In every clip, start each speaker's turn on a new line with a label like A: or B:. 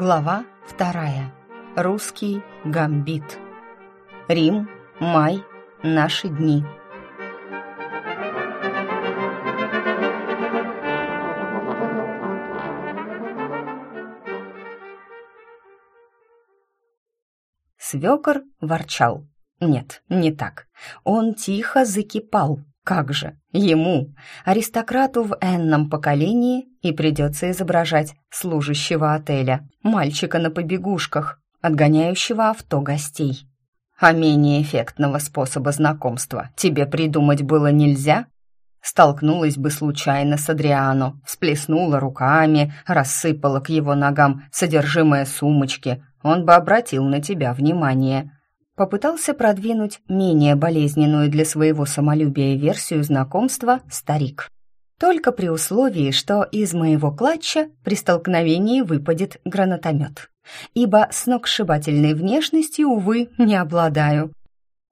A: Глава вторая. Русский гамбит. Рим, май, наши дни. Свекор ворчал. Нет, не так. Он тихо закипал. Как же, ему, аристократу в энном поколении, и придется изображать служащего отеля, мальчика на побегушках, отгоняющего авто гостей. А менее эффектного способа знакомства тебе придумать было нельзя? Столкнулась бы случайно с Адриано, всплеснула руками, рассыпала к его ногам содержимое сумочки, он бы обратил на тебя внимание – попытался продвинуть менее болезненную для своего самолюбия версию знакомства старик. Только при условии, что из моего клатча при столкновении выпадет гранатомет. Ибо сногсшибательной внешностью, увы, не обладаю.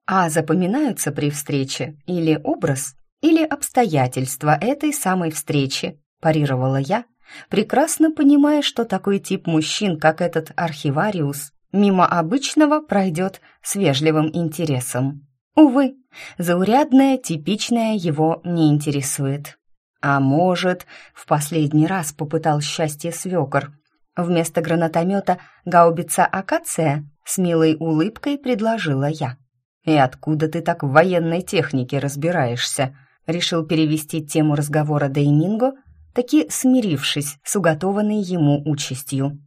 A: А запоминаются при встрече или образ, или обстоятельства этой самой встречи, парировала я, прекрасно понимая, что такой тип мужчин, как этот архивариус, мимо обычного пройдет с вежливым интересом. Увы, заурядное, типичное его не интересует. А может, в последний раз попытал счастье свекор. Вместо гранатомета гаубица «Акация» с милой улыбкой предложила я. «И откуда ты так в военной технике разбираешься?» Решил перевести тему разговора Дейминго, таки смирившись с уготованной ему участью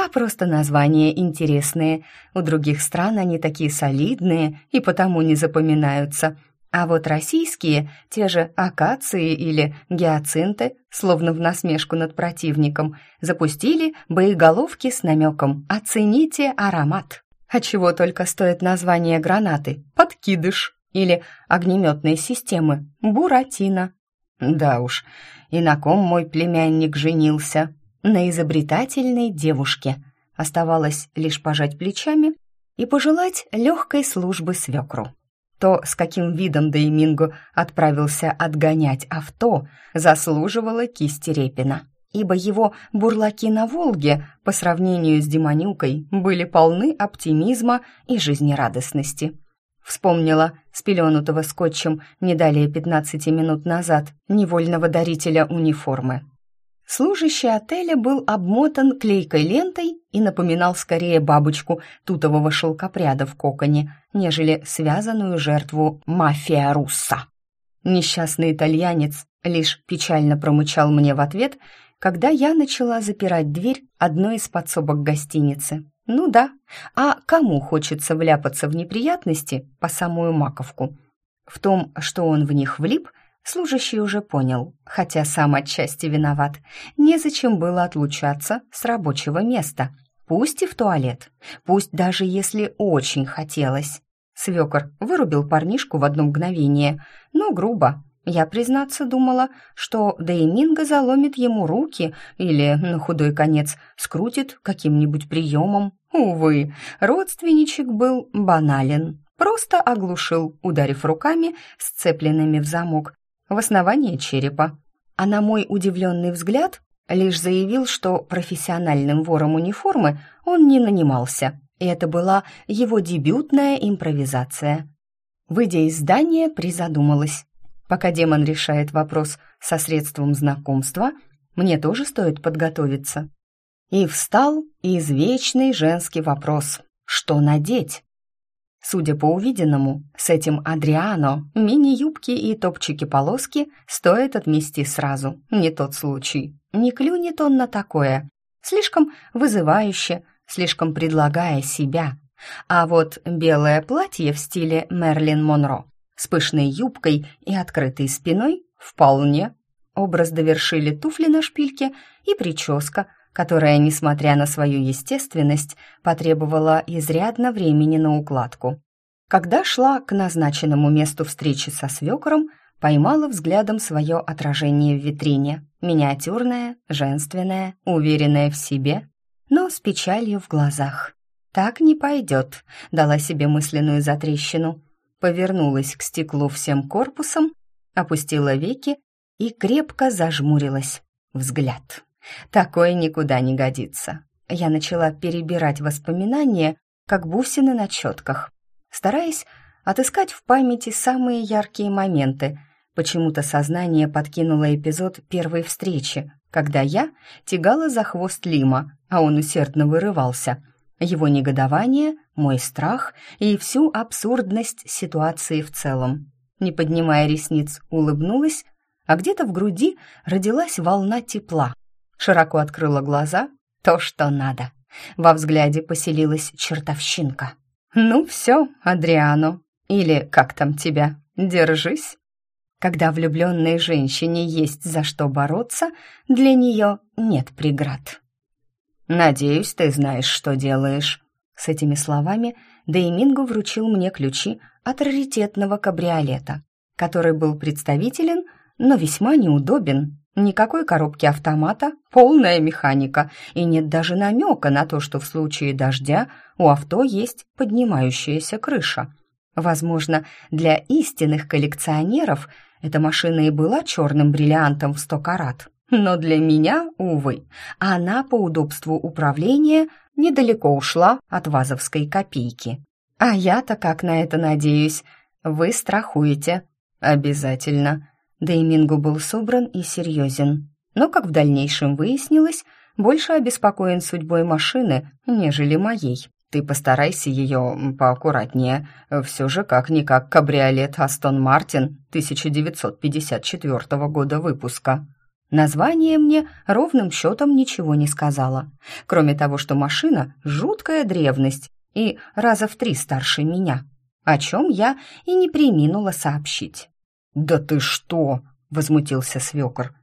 A: а просто названия интересные. У других стран они такие солидные и потому не запоминаются. А вот российские, те же акации или гиацинты, словно в насмешку над противником, запустили боеголовки с намеком «Оцените аромат». А чего только стоит название гранаты «Подкидыш» или огнеметной системы «Буратино». Да уж, и на ком мой племянник женился, на изобретательной девушке. Оставалось лишь пожать плечами и пожелать легкой службы свекру. То, с каким видом Дейминго отправился отгонять авто, заслуживало кисти Репина, ибо его бурлаки на Волге по сравнению с Демонюкой были полны оптимизма и жизнерадостности. Вспомнила спеленутого скотчем не далее 15 минут назад невольного дарителя униформы. Служащий отеля был обмотан клейкой лентой и напоминал скорее бабочку тутового шелкопряда в коконе, нежели связанную жертву мафия русса. Несчастный итальянец лишь печально промычал мне в ответ, когда я начала запирать дверь одной из подсобок гостиницы. Ну да, а кому хочется вляпаться в неприятности по самую маковку? В том, что он в них влип – Служащий уже понял, хотя сам отчасти виноват. Незачем было отлучаться с рабочего места. Пусть и в туалет, пусть даже если очень хотелось. Свекор вырубил парнишку в одно мгновение, но грубо. Я, признаться, думала, что Дейминго заломит ему руки или, на худой конец, скрутит каким-нибудь приемом. Увы, родственничек был банален. Просто оглушил, ударив руками, сцепленными в замок, в основание черепа. А на мой удивленный взгляд лишь заявил, что профессиональным вором униформы он не нанимался, и это была его дебютная импровизация. Выйдя из здания, призадумалась. Пока демон решает вопрос со средством знакомства, мне тоже стоит подготовиться. И встал извечный женский вопрос «Что надеть?» Судя по увиденному, с этим Адриано мини-юбки и топчики-полоски стоит отмести сразу. Не тот случай. Не клюнет он на такое. Слишком вызывающе, слишком предлагая себя. А вот белое платье в стиле Мерлин Монро с пышной юбкой и открытой спиной вполне. Образ довершили туфли на шпильке и прическа – которая, несмотря на свою естественность, потребовала изрядно времени на укладку. Когда шла к назначенному месту встречи со свекором, поймала взглядом свое отражение в витрине. Миниатюрное, женственное, уверенное в себе, но с печалью в глазах. «Так не пойдет», — дала себе мысленную затрещину. Повернулась к стеклу всем корпусом, опустила веки и крепко зажмурилась. Взгляд. Такое никуда не годится. Я начала перебирать воспоминания, как бусины на четках, стараясь отыскать в памяти самые яркие моменты. Почему-то сознание подкинуло эпизод первой встречи, когда я тягала за хвост Лима, а он усердно вырывался. Его негодование, мой страх и всю абсурдность ситуации в целом. Не поднимая ресниц, улыбнулась, а где-то в груди родилась волна тепла. Широко открыла глаза, то, что надо. Во взгляде поселилась чертовщинка. «Ну все, Адриано, или как там тебя, держись». Когда влюбленной женщине есть за что бороться, для нее нет преград. «Надеюсь, ты знаешь, что делаешь». С этими словами Дейминго вручил мне ключи от раритетного кабриолета, который был представителен, но весьма неудобен. Никакой коробки автомата, полная механика, и нет даже намека на то, что в случае дождя у авто есть поднимающаяся крыша. Возможно, для истинных коллекционеров эта машина и была черным бриллиантом в сто карат. Но для меня, увы, она по удобству управления недалеко ушла от вазовской копейки. А я-то как на это надеюсь? Вы страхуете. Обязательно. Деймингу был собран и серьезен. Но, как в дальнейшем выяснилось, больше обеспокоен судьбой машины, нежели моей. Ты постарайся ее поаккуратнее. Все же как-никак кабриолет Астон Мартин 1954 года выпуска. Название мне ровным счетом ничего не сказала, кроме того, что машина — жуткая древность и раза в три старше меня, о чем я и не приминула сообщить. «Да ты что!» — возмутился свекор.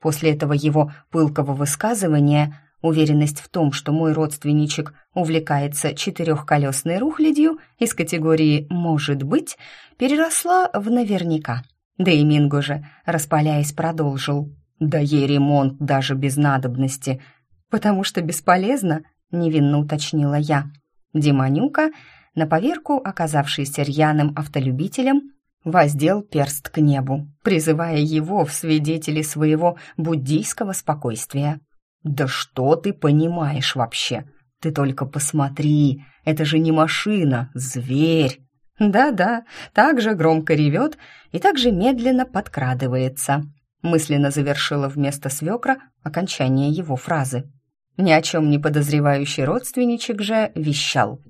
A: После этого его пылкого высказывания уверенность в том, что мой родственничек увлекается четырехколесной рухлядью из категории «может быть», переросла в наверняка. Да и Минго же, распаляясь, продолжил. Да ей ремонт даже без надобности, потому что бесполезно, невинно уточнила я. Демонюка, на поверку оказавшийся рьяным автолюбителем, воздел перст к небу, призывая его в свидетели своего буддийского спокойствия. «Да что ты понимаешь вообще? Ты только посмотри, это же не машина, зверь!» «Да-да, так же громко ревет и так же медленно подкрадывается», мысленно завершила вместо свекра окончание его фразы. Ни о чем не подозревающий родственничек же вещал.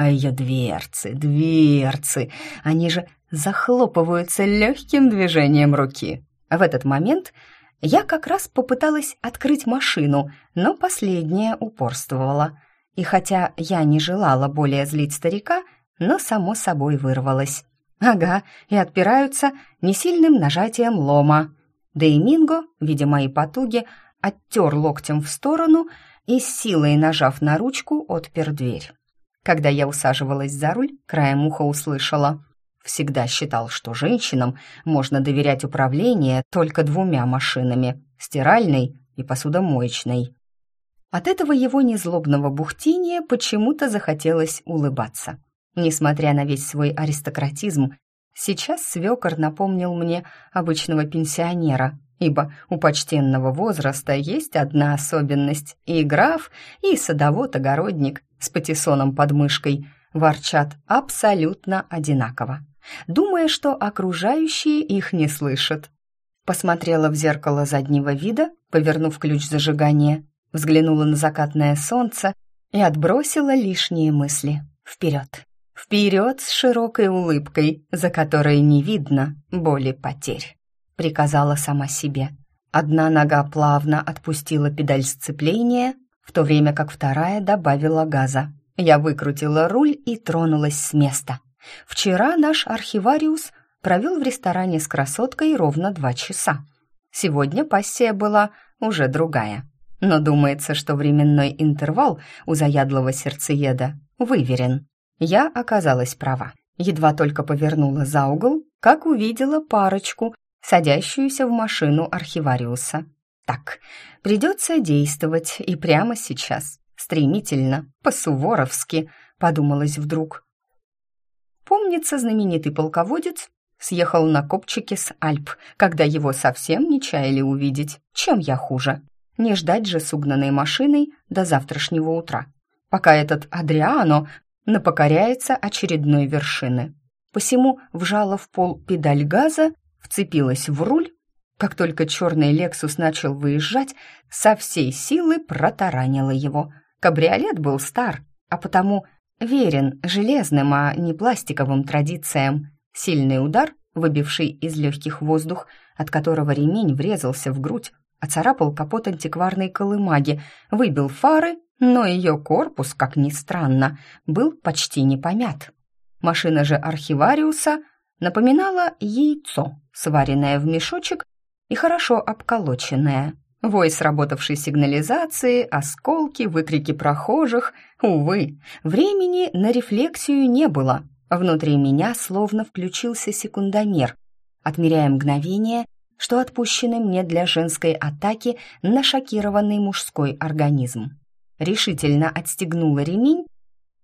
A: А ее дверцы, дверцы, они же захлопываются легким движением руки. В этот момент я как раз попыталась открыть машину, но последняя упорствовала. И хотя я не желала более злить старика, но само собой вырвалась. Ага, и отпираются несильным нажатием лома. Дейминго, видя мои потуги, оттер локтем в сторону и, с силой нажав на ручку, отпер дверь. Когда я усаживалась за руль, краем уха услышала. Всегда считал, что женщинам можно доверять управление только двумя машинами — стиральной и посудомоечной. От этого его незлобного бухтения почему-то захотелось улыбаться. Несмотря на весь свой аристократизм, Сейчас свекор напомнил мне обычного пенсионера, ибо у почтенного возраста есть одна особенность. И граф, и садовод-огородник с патиссоном под мышкой ворчат абсолютно одинаково, думая, что окружающие их не слышат. Посмотрела в зеркало заднего вида, повернув ключ зажигания, взглянула на закатное солнце и отбросила лишние мысли. Вперед! Вперед с широкой улыбкой, за которой не видно боли потерь, приказала сама себе. Одна нога плавно отпустила педаль сцепления, в то время как вторая добавила газа. Я выкрутила руль и тронулась с места. Вчера наш архивариус провел в ресторане с красоткой ровно два часа. Сегодня пассия была уже другая. Но думается, что временной интервал у заядлого сердцееда выверен. Я оказалась права. Едва только повернула за угол, как увидела парочку, садящуюся в машину архивариуса. Так, придется действовать и прямо сейчас, стремительно, по-суворовски, подумалось вдруг. Помнится, знаменитый полководец съехал на копчике с Альп, когда его совсем не чаяли увидеть. Чем я хуже? не ждать же с угнанной машиной до завтрашнего утра, пока этот Адриано напокоряется очередной вершины. Посему вжала в пол педаль газа, вцепилась в руль. Как только черный «Лексус» начал выезжать, со всей силы протаранила его. Кабриолет был стар, а потому верен железным, а не пластиковым традициям. Сильный удар, выбивший из легких воздух, от которого ремень врезался в грудь, оцарапал капот антикварной колымаги, выбил фары, но ее корпус, как ни странно, был почти не помят. Машина же архивариуса напоминала яйцо, сваренное в мешочек и хорошо обколоченное. Вой сработавшей сигнализации, осколки, выкрики прохожих. Увы, времени на рефлексию не было. Внутри меня словно включился секундомер, отмеряя мгновение, что отпущены мне для женской атаки на шокированный мужской организм. Решительно отстегнула ремень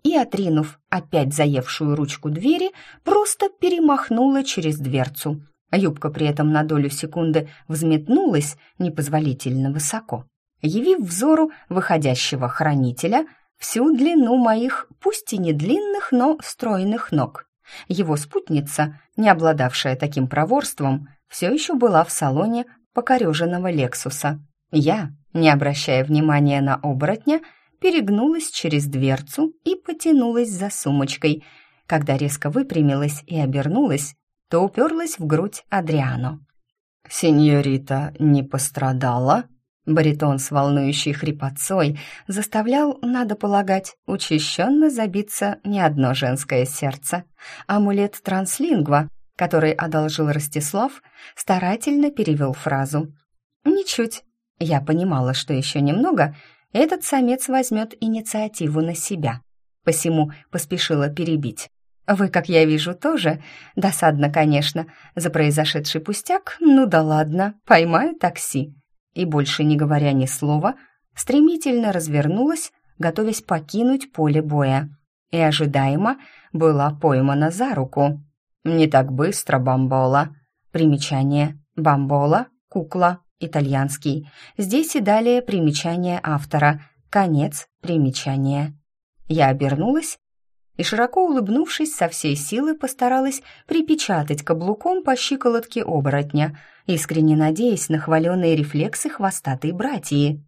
A: и, отринув опять заевшую ручку двери, просто перемахнула через дверцу. Юбка при этом на долю секунды взметнулась непозволительно высоко, явив взору выходящего хранителя всю длину моих, пусть и не длинных, но стройных ног. Его спутница, не обладавшая таким проворством, все еще была в салоне покореженного «Лексуса». Я, не обращая внимания на оборотня, перегнулась через дверцу и потянулась за сумочкой. Когда резко выпрямилась и обернулась, то уперлась в грудь Адриану. «Сеньорита не пострадала?» Баритон с волнующей хрипотцой заставлял, надо полагать, учащенно забиться не одно женское сердце. Амулет транслингва, который одолжил Ростислав, старательно перевел фразу. «Ничуть». Я понимала, что еще немного, этот самец возьмет инициативу на себя. Посему поспешила перебить. «Вы, как я вижу, тоже. Досадно, конечно, за произошедший пустяк. Ну да ладно, поймаю такси». И больше не говоря ни слова, стремительно развернулась, готовясь покинуть поле боя. И ожидаемо была поймана за руку. «Не так быстро, бамбола». Примечание. Бамбола, кукла, итальянский. Здесь и далее примечание автора. Конец примечания. Я обернулась и, широко улыбнувшись, со всей силы постаралась припечатать каблуком по щиколотке оборотня, искренне надеясь на хваленные рефлексы хвостатой братьи.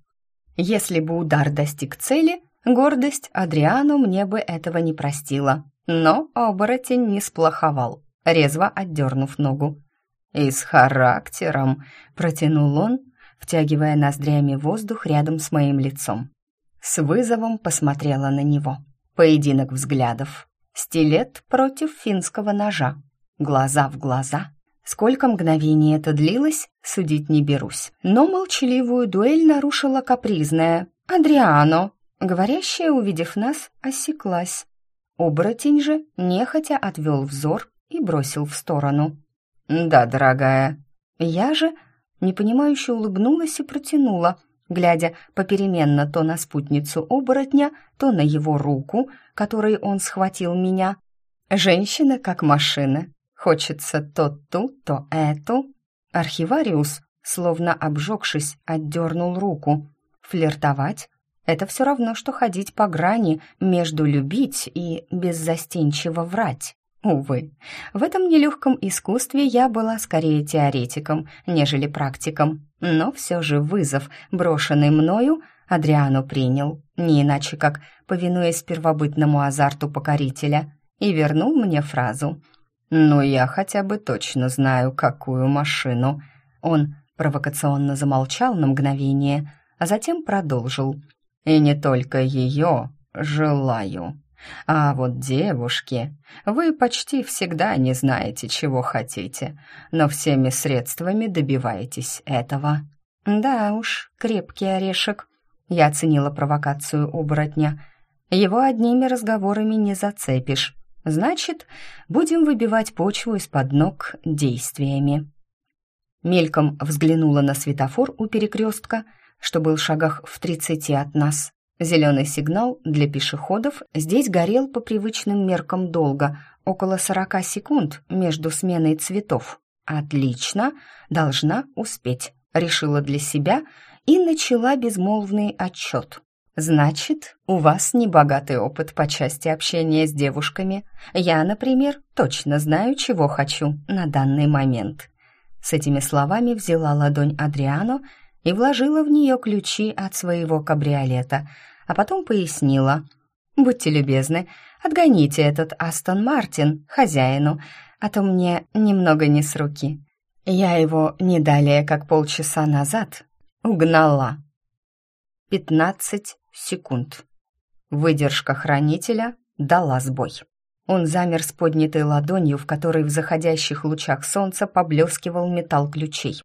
A: Если бы удар достиг цели, гордость Адриану мне бы этого не простила. Но оборотень не сплоховал резво отдернув ногу. «И с характером», — протянул он, втягивая ноздрями воздух рядом с моим лицом. С вызовом посмотрела на него. Поединок взглядов. Стилет против финского ножа. Глаза в глаза. Сколько мгновений это длилось, судить не берусь. Но молчаливую дуэль нарушила капризная «Адриано», говорящая, увидев нас, осеклась. Оборотень же нехотя отвел взор и бросил в сторону. «Да, дорогая». Я же непонимающе улыбнулась и протянула, глядя попеременно то на спутницу оборотня, то на его руку, которой он схватил меня. Женщина как машина. Хочется то ту, то эту. Архивариус, словно обжегшись, отдернул руку. Флиртовать — это все равно, что ходить по грани между любить и беззастенчиво врать. Увы, в этом нелегком искусстве я была скорее теоретиком, нежели практиком, но все же вызов, брошенный мною, Адриану принял, не иначе как повинуясь первобытному азарту покорителя, и вернул мне фразу «Ну, я хотя бы точно знаю, какую машину». Он провокационно замолчал на мгновение, а затем продолжил «И не только ее желаю». А вот девушки, вы почти всегда не знаете, чего хотите, но всеми средствами добиваетесь этого. Да уж, крепкий орешек. Я оценила провокацию оборотня. Его одними разговорами не зацепишь. Значит, будем выбивать почву из-под ног действиями. Мельком взглянула на светофор у перекрестка, что был в шагах в тридцати от нас. Зеленый сигнал для пешеходов здесь горел по привычным меркам долго, около 40 секунд между сменой цветов. Отлично, должна успеть, решила для себя и начала безмолвный отчет. «Значит, у вас небогатый опыт по части общения с девушками. Я, например, точно знаю, чего хочу на данный момент». С этими словами взяла ладонь Адриано и вложила в нее ключи от своего кабриолета, а потом пояснила. «Будьте любезны, отгоните этот Астон Мартин хозяину, а то мне немного не с руки. Я его не далее, как полчаса назад, угнала». Пятнадцать секунд. Выдержка хранителя дала сбой. Он замер с поднятой ладонью, в которой в заходящих лучах солнца поблескивал металл ключей.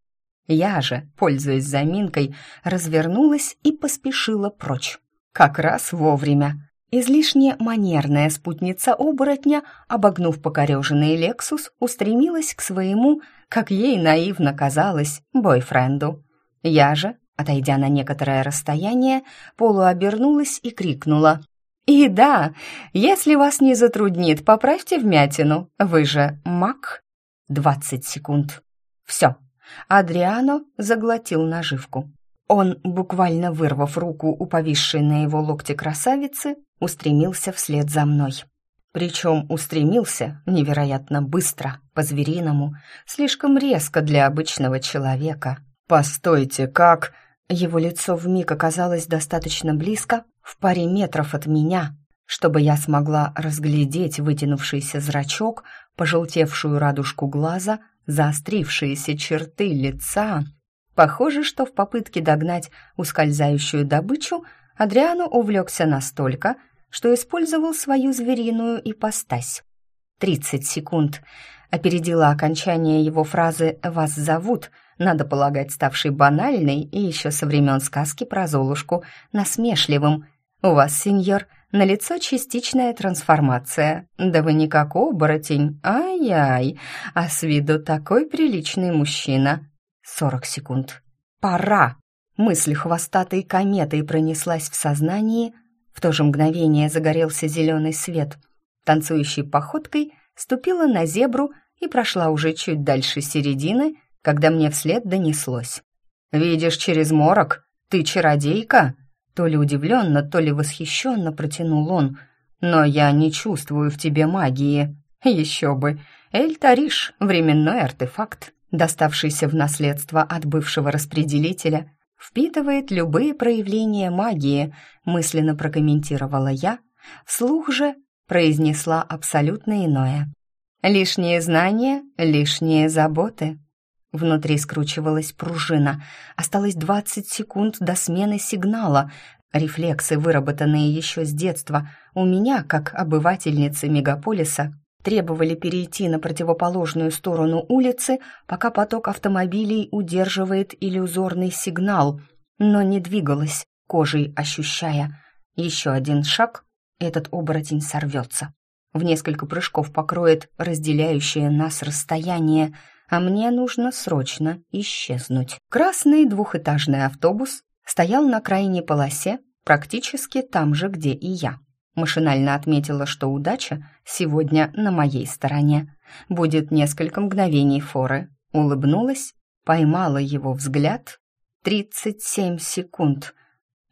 A: Я же, пользуясь заминкой, развернулась и поспешила прочь. Как раз вовремя. Излишне манерная спутница оборотня, обогнув покореженный «Лексус», устремилась к своему, как ей наивно казалось, бойфренду. Я же, Отойдя на некоторое расстояние, полуобернулась и крикнула. «И да, если вас не затруднит, поправьте вмятину. Вы же маг?» «Двадцать секунд». «Все». Адриано заглотил наживку. Он, буквально вырвав руку у повисшей на его локте красавицы, устремился вслед за мной. Причем устремился невероятно быстро, по-звериному, слишком резко для обычного человека. «Постойте, как...» Его лицо вмиг оказалось достаточно близко, в паре метров от меня, чтобы я смогла разглядеть вытянувшийся зрачок, пожелтевшую радужку глаза, заострившиеся черты лица. Похоже, что в попытке догнать ускользающую добычу Адриану увлекся настолько, что использовал свою звериную ипостась. «Тридцать секунд», опередила окончание его фразы «Вас зовут», надо полагать, ставший банальной и еще со времен сказки про Золушку, насмешливым. «У вас, сеньор, налицо частичная трансформация. Да вы не как оборотень, ай-яй, а с виду такой приличный мужчина». Сорок секунд. «Пора!» Мысль хвостатой кометой пронеслась в сознании. В то же мгновение загорелся зеленый свет. Танцующей походкой ступила на зебру и прошла уже чуть дальше середины, когда мне вслед донеслось. «Видишь через морок? Ты чародейка?» То ли удивленно, то ли восхищенно протянул он. «Но я не чувствую в тебе магии». «Еще бы! Эль-Тариш — временной артефакт, доставшийся в наследство от бывшего распределителя, впитывает любые проявления магии», мысленно прокомментировала я, вслух же произнесла абсолютно иное. «Лишние знания, лишние заботы». Внутри скручивалась пружина. Осталось двадцать секунд до смены сигнала. Рефлексы, выработанные еще с детства, у меня, как обывательницы мегаполиса, требовали перейти на противоположную сторону улицы, пока поток автомобилей удерживает иллюзорный сигнал, но не двигалась, кожей ощущая. Еще один шаг, этот оборотень сорвется. В несколько прыжков покроет разделяющее нас расстояние — а мне нужно срочно исчезнуть. Красный двухэтажный автобус стоял на крайней полосе, практически там же, где и я. Машинально отметила, что удача сегодня на моей стороне. Будет несколько мгновений форы. Улыбнулась, поймала его взгляд. Тридцать семь секунд.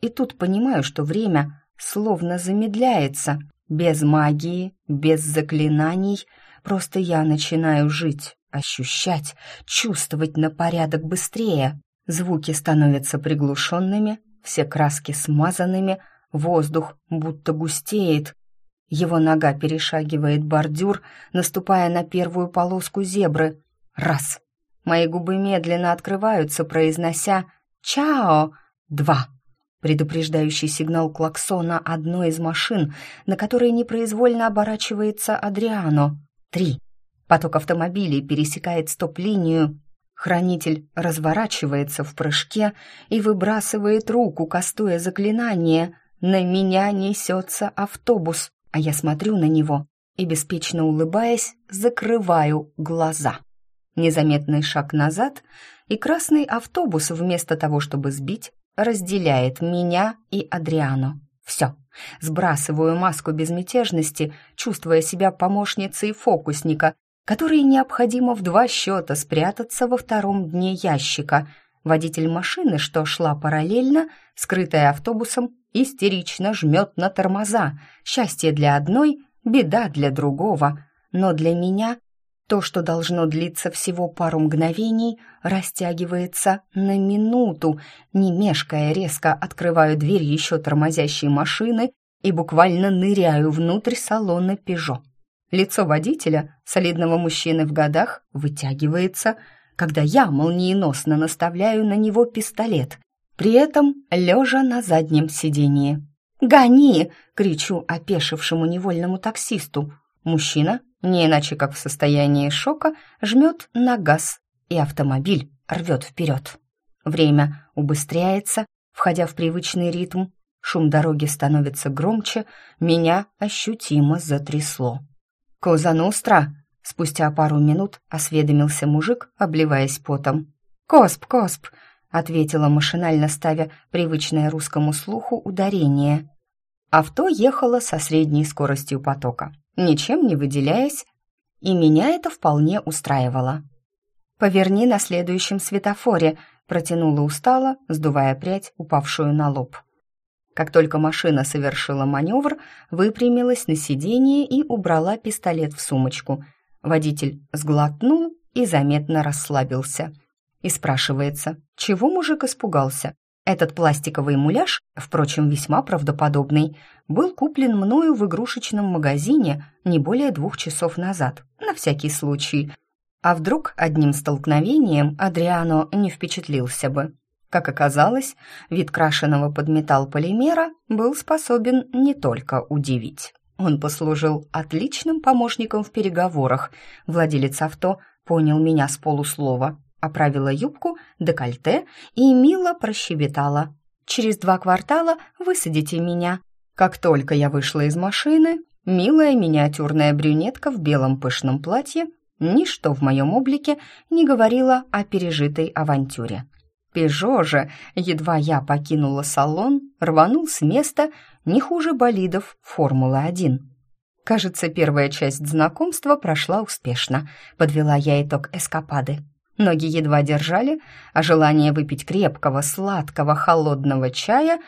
A: И тут понимаю, что время словно замедляется. Без магии, без заклинаний. Просто я начинаю жить ощущать, чувствовать на порядок быстрее. Звуки становятся приглушенными, все краски смазанными, воздух будто густеет. Его нога перешагивает бордюр, наступая на первую полоску зебры. Раз. Мои губы медленно открываются, произнося «Чао!» Два. Предупреждающий сигнал клаксона одной из машин, на которой непроизвольно оборачивается Адриано. Три. Поток автомобилей пересекает стоп-линию. Хранитель разворачивается в прыжке и выбрасывает руку, кастуя заклинание. На меня несется автобус, а я смотрю на него и, беспечно улыбаясь, закрываю глаза. Незаметный шаг назад, и красный автобус, вместо того, чтобы сбить, разделяет меня и Адриану. Все. Сбрасываю маску безмятежности, чувствуя себя помощницей фокусника, которой необходимо в два счета спрятаться во втором дне ящика. Водитель машины, что шла параллельно, скрытая автобусом, истерично жмет на тормоза. Счастье для одной, беда для другого. Но для меня то, что должно длиться всего пару мгновений, растягивается на минуту. Не мешкая, резко открываю дверь еще тормозящей машины и буквально ныряю внутрь салона «Пежо». Лицо водителя, солидного мужчины в годах, вытягивается – когда я молниеносно наставляю на него пистолет, при этом лежа на заднем сидении. «Гони!» — кричу опешившему невольному таксисту. Мужчина, не иначе как в состоянии шока, жмет на газ, и автомобиль рвет вперед. Время убыстряется, входя в привычный ритм. Шум дороги становится громче, меня ощутимо затрясло. «Коза Ностра!» Спустя пару минут осведомился мужик, обливаясь потом. «Косп, косп!» — ответила машинально, ставя привычное русскому слуху ударение. Авто ехало со средней скоростью потока, ничем не выделяясь, и меня это вполне устраивало. «Поверни на следующем светофоре», — протянула устало, сдувая прядь, упавшую на лоб. Как только машина совершила маневр, выпрямилась на сиденье и убрала пистолет в сумочку — Водитель сглотнул и заметно расслабился. И спрашивается, чего мужик испугался? Этот пластиковый муляж, впрочем, весьма правдоподобный, был куплен мною в игрушечном магазине не более двух часов назад, на всякий случай. А вдруг одним столкновением Адриано не впечатлился бы? Как оказалось, вид крашеного под металл полимера был способен не только удивить. Он послужил отличным помощником в переговорах. Владелец авто понял меня с полуслова, оправила юбку, декольте и мило прощебетала. «Через два квартала высадите меня». Как только я вышла из машины, милая миниатюрная брюнетка в белом пышном платье ничто в моем облике не говорила о пережитой авантюре. Пежо же, едва я покинула салон, рванул с места не хуже болидов Формулы-1. Кажется, первая часть знакомства прошла успешно. Подвела я итог эскапады. Ноги едва держали, а желание выпить крепкого, сладкого, холодного чая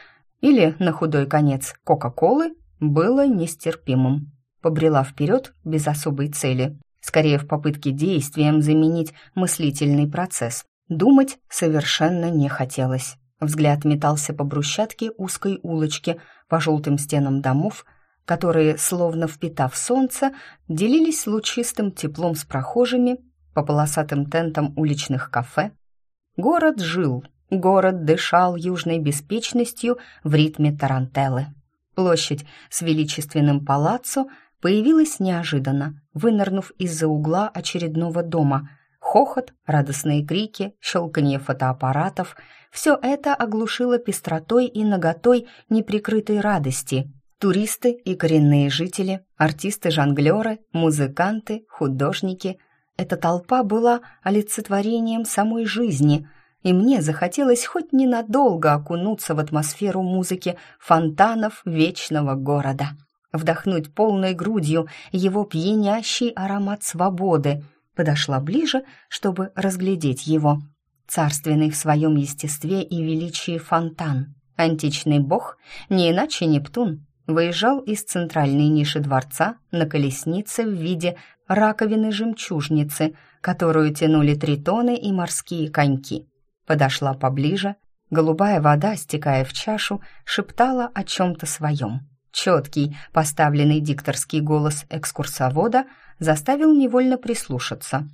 A: или, на худой конец, Кока-Колы было нестерпимым. Побрела вперед без особой цели, скорее в попытке действием заменить мыслительный процесс. Думать совершенно не хотелось. Взгляд метался по брусчатке узкой улочки, по желтым стенам домов, которые, словно впитав солнце, делились лучистым теплом с прохожими, по полосатым тентам уличных кафе. Город жил, город дышал южной беспечностью в ритме тарантеллы. Площадь с величественным палаццо появилась неожиданно, вынырнув из-за угла очередного дома — Хохот, радостные крики, щелканье фотоаппаратов — все это оглушило пестротой и наготой неприкрытой радости. Туристы и коренные жители, артисты-жонглеры, музыканты, художники — эта толпа была олицетворением самой жизни, и мне захотелось хоть ненадолго окунуться в атмосферу музыки фонтанов вечного города, вдохнуть полной грудью его пьянящий аромат свободы — подошла ближе, чтобы разглядеть его. Царственный в своем естестве и величии фонтан. Античный бог, не иначе Нептун, выезжал из центральной ниши дворца на колеснице в виде раковины-жемчужницы, которую тянули тритоны и морские коньки. Подошла поближе, голубая вода, стекая в чашу, шептала о чем-то своем. Четкий, поставленный дикторский голос экскурсовода заставил невольно прислушаться.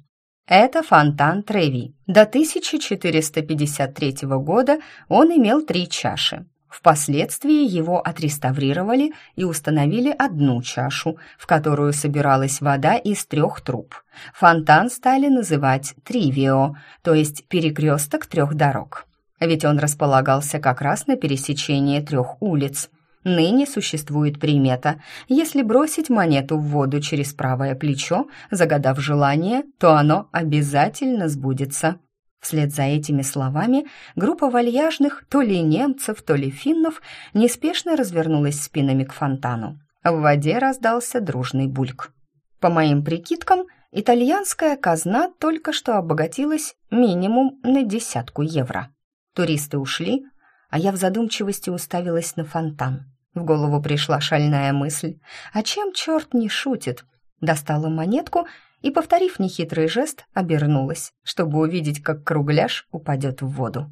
A: Это фонтан Треви. До 1453 года он имел три чаши. Впоследствии его отреставрировали и установили одну чашу, в которую собиралась вода из трех труб. Фонтан стали называть Тривио, то есть перекресток трех дорог. Ведь он располагался как раз на пересечении трех улиц – Ныне существует примета. Если бросить монету в воду через правое плечо, загадав желание, то оно обязательно сбудется. Вслед за этими словами группа вальяжных, то ли немцев, то ли финнов, неспешно развернулась спинами к фонтану. В воде раздался дружный бульк. По моим прикидкам, итальянская казна только что обогатилась минимум на десятку евро. Туристы ушли, а я в задумчивости уставилась на фонтан. В голову пришла шальная мысль. А чем черт не шутит? Достала монетку и, повторив нехитрый жест, обернулась, чтобы увидеть, как кругляш упадет в воду.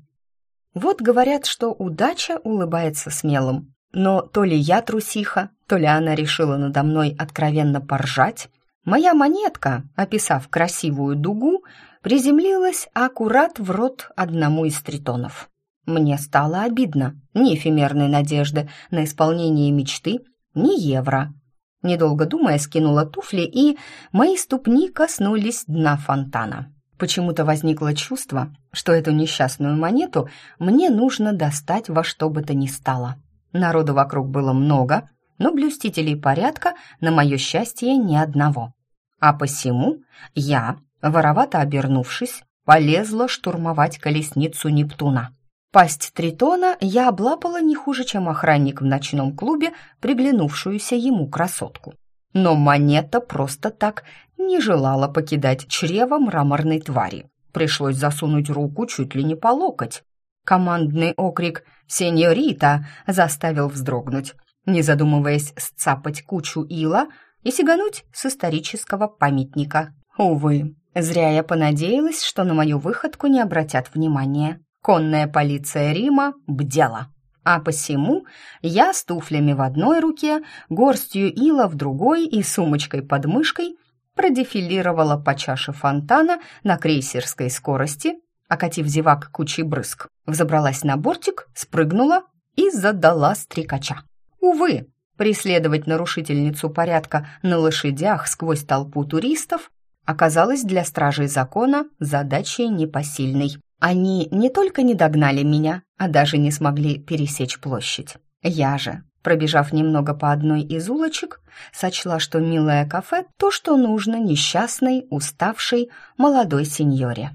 A: Вот говорят, что удача улыбается смелым. Но то ли я трусиха, то ли она решила надо мной откровенно поржать. Моя монетка, описав красивую дугу, приземлилась аккурат в рот одному из тритонов. Мне стало обидно. Ни эфемерной надежды на исполнение мечты, ни евро. Недолго думая, скинула туфли, и мои ступни коснулись дна фонтана. Почему-то возникло чувство, что эту несчастную монету мне нужно достать во что бы то ни стало. Народу вокруг было много, но блюстителей порядка, на мое счастье, ни одного. А посему я, воровато обернувшись, полезла штурмовать колесницу Нептуна. Пасть Тритона я облапала не хуже, чем охранник в ночном клубе, приглянувшуюся ему красотку. Но монета просто так не желала покидать чрево мраморной твари. Пришлось засунуть руку чуть ли не по локоть. Командный окрик «Сеньорита!» заставил вздрогнуть, не задумываясь сцапать кучу ила и сигануть с исторического памятника. Увы, зря я понадеялась, что на мою выходку не обратят внимания. Конная полиция Рима бдела. А посему я с туфлями в одной руке, горстью ила в другой и сумочкой под мышкой продефилировала по чаше фонтана на крейсерской скорости, окатив зевак кучей брызг, взобралась на бортик, спрыгнула и задала стрекача. Увы, преследовать нарушительницу порядка на лошадях сквозь толпу туристов оказалось для стражей закона задачей непосильной. Они не только не догнали меня, а даже не смогли пересечь площадь. Я же, пробежав немного по одной из улочек, сочла, что милое кафе — то, что нужно несчастной, уставшей, молодой сеньоре.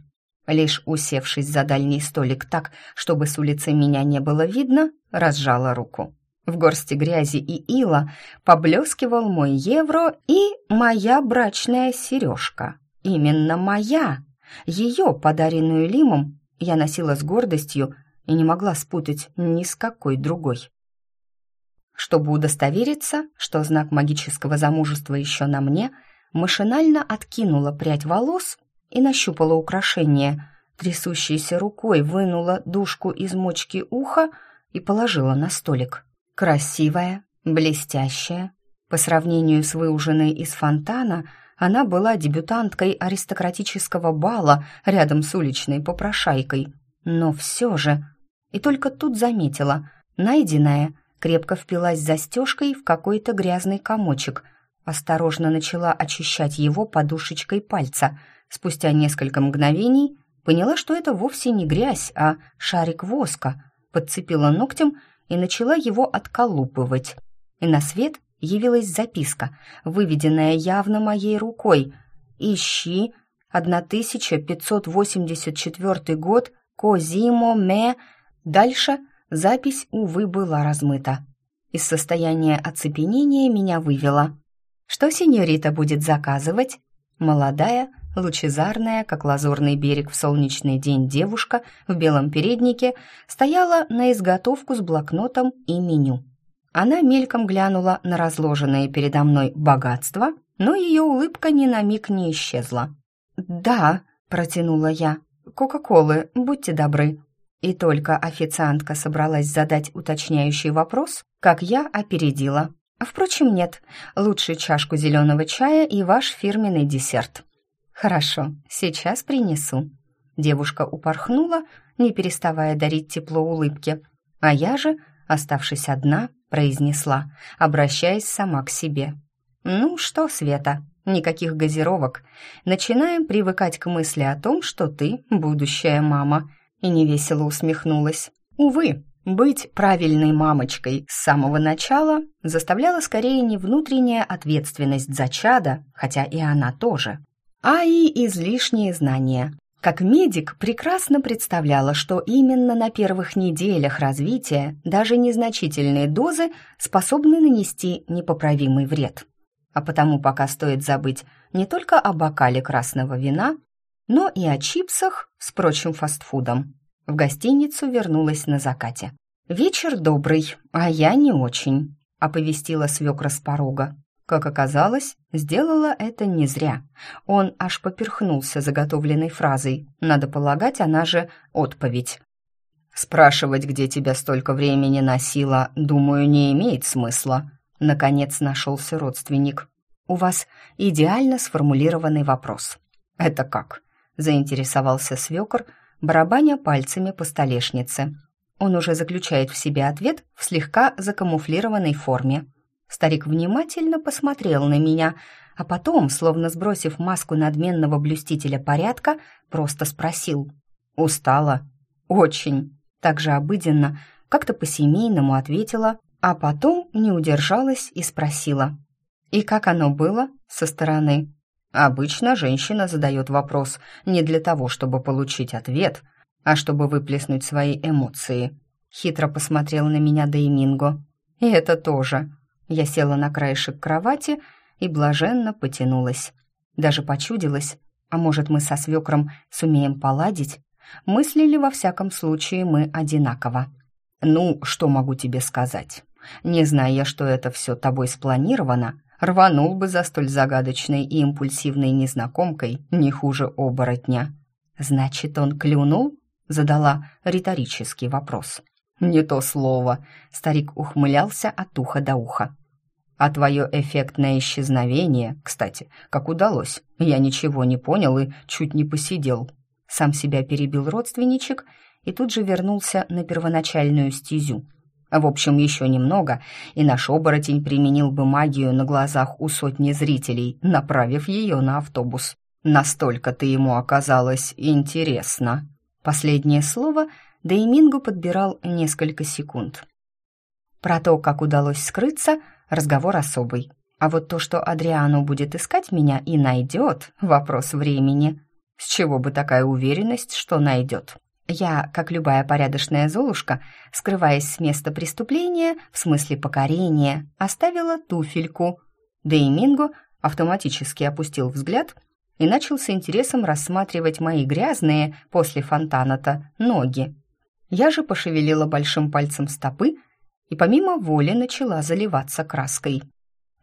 A: Лишь усевшись за дальний столик так, чтобы с улицы меня не было видно, разжала руку. В горсти грязи и ила поблескивал мой евро и моя брачная сережка. Именно моя. Ее, подаренную Лимом, я носила с гордостью и не могла спутать ни с какой другой. Чтобы удостовериться, что знак магического замужества еще на мне, машинально откинула прядь волос и нащупала украшение. Трясущейся рукой вынула дужку из мочки уха и положила на столик. Красивая, блестящая. По сравнению с выуженной из фонтана – она была дебютанткой аристократического бала рядом с уличной попрошайкой. Но все же... И только тут заметила. Найденная крепко впилась застежкой в какой-то грязный комочек. Осторожно начала очищать его подушечкой пальца. Спустя несколько мгновений поняла, что это вовсе не грязь, а шарик воска. Подцепила ногтем и начала его отколупывать. И на свет явилась записка, выведенная явно моей рукой. «Ищи 1584 год, Козимо Ме...» Дальше запись, увы, была размыта. Из состояния оцепенения меня вывело. «Что сеньорита будет заказывать?» Молодая, лучезарная, как лазурный берег в солнечный день девушка в белом переднике стояла на изготовку с блокнотом и меню. Она мельком глянула на разложенные передо мной богатства, но ее улыбка ни на миг не исчезла. «Да», — протянула я, — «Кока-колы, будьте добры». И только официантка собралась задать уточняющий вопрос, как я опередила. «Впрочем, нет, лучше чашку зеленого чая и ваш фирменный десерт». «Хорошо, сейчас принесу». Девушка упорхнула, не переставая дарить тепло улыбки, а я же, оставшись одна, произнесла, обращаясь сама к себе. «Ну что, Света, никаких газировок. Начинаем привыкать к мысли о том, что ты будущая мама». И невесело усмехнулась. «Увы, быть правильной мамочкой с самого начала заставляла скорее не внутренняя ответственность за чада, хотя и она тоже, а и излишние знания. Как медик прекрасно представляла, что именно на первых неделях развития даже незначительные дозы способны нанести непоправимый вред. а потому пока стоит забыть не только о бокале красного вина, но и о чипсах с прочим фастфудом. В гостиницу вернулась на закате. «Вечер добрый, а я не очень», — оповестила свекра с порога. Как оказалось, сделала это не зря. Он аж поперхнулся заготовленной фразой. Надо полагать, она же отповедь. «Спрашивать, где тебя столько времени носила, думаю, не имеет смысла», Наконец нашелся родственник. «У вас идеально сформулированный вопрос». «Это как?» – заинтересовался свекор, барабаня пальцами по столешнице. Он уже заключает в себе ответ в слегка закамуфлированной форме. Старик внимательно посмотрел на меня, а потом, словно сбросив маску надменного блюстителя порядка, просто спросил. «Устала?» «Очень». Так же обыденно, как-то по-семейному ответила, а потом не удержалась и спросила. «И как оно было со стороны?» Обычно женщина задает вопрос не для того, чтобы получить ответ, а чтобы выплеснуть свои эмоции. Хитро посмотрел на меня Дейминго. «И это тоже». Я села на краешек кровати и блаженно потянулась. Даже почудилась, а может, мы со свекром сумеем поладить? Мыслили во всяком случае мы одинаково. «Ну, что могу тебе сказать?» Не зная, что это все тобой спланировано, рванул бы за столь загадочной и импульсивной незнакомкой не хуже оборотня. «Значит, он клюнул?» — задала риторический вопрос. «Не то слово», — старик ухмылялся от уха до уха. «А твое эффектное исчезновение, кстати, как удалось? Я ничего не понял и чуть не посидел». Сам себя перебил родственничек и тут же вернулся на первоначальную стезю — в общем, еще немного, и наш оборотень применил бы магию на глазах у сотни зрителей, направив ее на автобус. Настолько ты ему оказалась интересна. Последнее слово Дейминго подбирал несколько секунд. Про то, как удалось скрыться, разговор особый. А вот то, что Адриану будет искать меня и найдет, вопрос времени. С чего бы такая уверенность, что найдет? Я, как любая порядочная золушка, скрываясь с места преступления, в смысле покорения, оставила туфельку. Дейминго автоматически опустил взгляд и начал с интересом рассматривать мои грязные после фонтана-то ноги. Я же пошевелила большим пальцем стопы и помимо воли начала заливаться краской.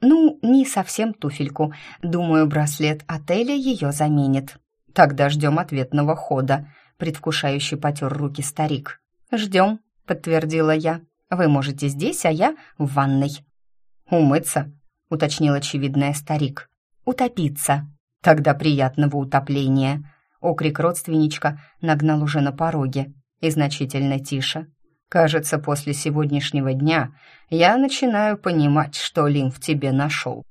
A: Ну, не совсем туфельку. Думаю, браслет отеля ее заменит. Тогда ждем ответного хода предвкушающе потер руки старик. «Ждем», — подтвердила я. «Вы можете здесь, а я в ванной». «Умыться?» — уточнил очевидное старик. «Утопиться». «Тогда приятного утопления». Окрик родственничка нагнал уже на пороге и значительно тише. «Кажется, после сегодняшнего дня я начинаю понимать, что Лим в тебе нашел».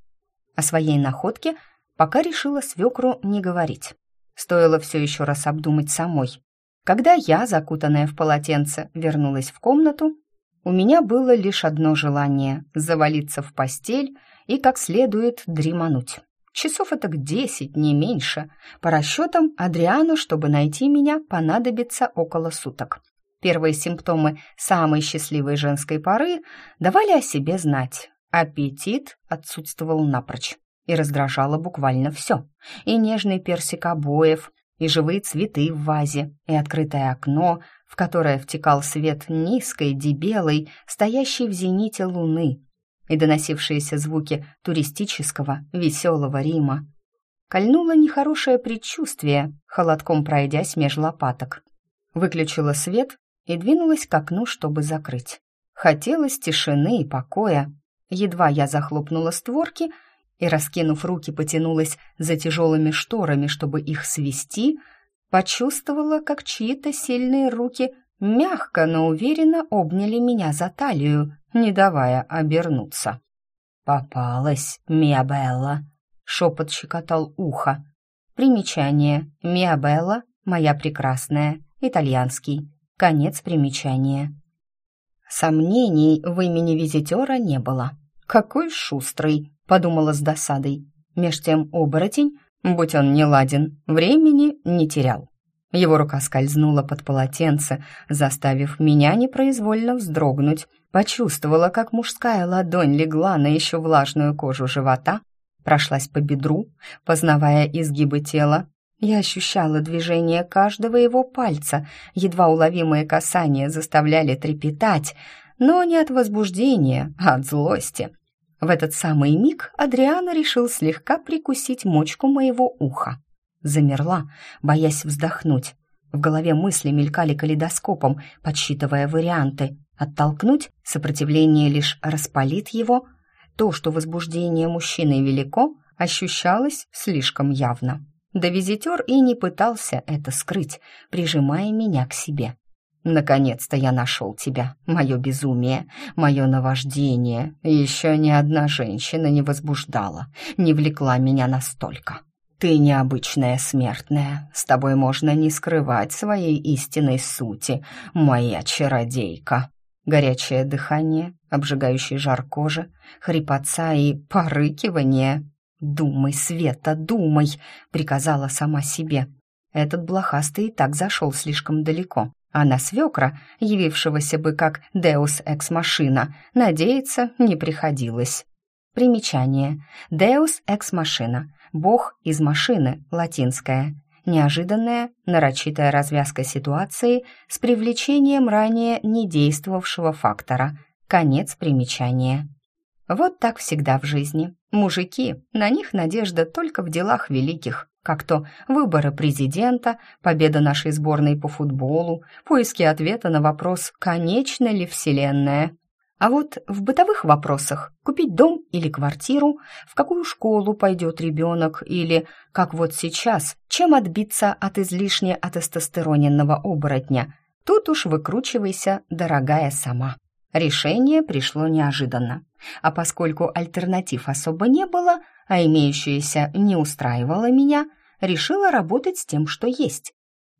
A: О своей находке пока решила свекру не говорить. Стоило все еще раз обдумать самой. Когда я, закутанная в полотенце, вернулась в комнату, у меня было лишь одно желание — завалиться в постель и как следует дремануть. Часов это к десять, не меньше. По расчетам, Адриану, чтобы найти меня, понадобится около суток. Первые симптомы самой счастливой женской поры давали о себе знать. Аппетит отсутствовал напрочь и раздражало буквально все. И нежный персик обоев, и живые цветы в вазе, и открытое окно, в которое втекал свет низкой, дебелой, стоящей в зените луны, и доносившиеся звуки туристического, веселого Рима. Кольнуло нехорошее предчувствие, холодком пройдясь меж лопаток. Выключила свет и двинулась к окну, чтобы закрыть. Хотелось тишины и покоя. Едва я захлопнула створки — и, раскинув руки, потянулась за тяжелыми шторами, чтобы их свести, почувствовала, как чьи-то сильные руки мягко, но уверенно обняли меня за талию, не давая обернуться. «Попалась, Миабелла!» — шепот щекотал ухо. Примечание. Миабелла, моя прекрасная, итальянский. Конец примечания. Сомнений в имени визитера не было. Какой шустрый, подумала с досадой. Меж тем оборотень, будь он не ладен, времени не терял. Его рука скользнула под полотенце, заставив меня непроизвольно вздрогнуть. Почувствовала, как мужская ладонь легла на еще влажную кожу живота, прошлась по бедру, познавая изгибы тела. Я ощущала движение каждого его пальца, едва уловимые касания заставляли трепетать, но не от возбуждения, а от злости. В этот самый миг Адриана решил слегка прикусить мочку моего уха. Замерла, боясь вздохнуть. В голове мысли мелькали калейдоскопом, подсчитывая варианты. Оттолкнуть сопротивление лишь распалит его. То, что возбуждение мужчины велико, ощущалось слишком явно. Да визитер и не пытался это скрыть, прижимая меня к себе. «Наконец-то я нашел тебя, мое безумие, мое наваждение. Еще ни одна женщина не возбуждала, не влекла меня настолько. Ты необычная смертная, с тобой можно не скрывать своей истинной сути, моя чародейка». Горячее дыхание, обжигающий жар кожи, хрипотца и порыкивание. «Думай, Света, думай!» — приказала сама себе. Этот блохастый и так зашел слишком далеко, а на свекра, явившегося бы как «Деус экс-машина», надеяться не приходилось. Примечание. «Деус экс-машина» — «бог из машины», латинское. Неожиданная, нарочитая развязка ситуации с привлечением ранее не действовавшего фактора. Конец примечания. Вот так всегда в жизни. Мужики, на них надежда только в делах великих, как то выборы президента, победа нашей сборной по футболу, поиски ответа на вопрос «Конечна ли Вселенная?». А вот в бытовых вопросах купить дом или квартиру, в какую школу пойдет ребенок или, как вот сейчас, чем отбиться от излишне атестостероненного оборотня, тут уж выкручивайся, дорогая сама. Решение пришло неожиданно. А поскольку альтернатив особо не было, а имеющееся не устраивало меня, решила работать с тем, что есть.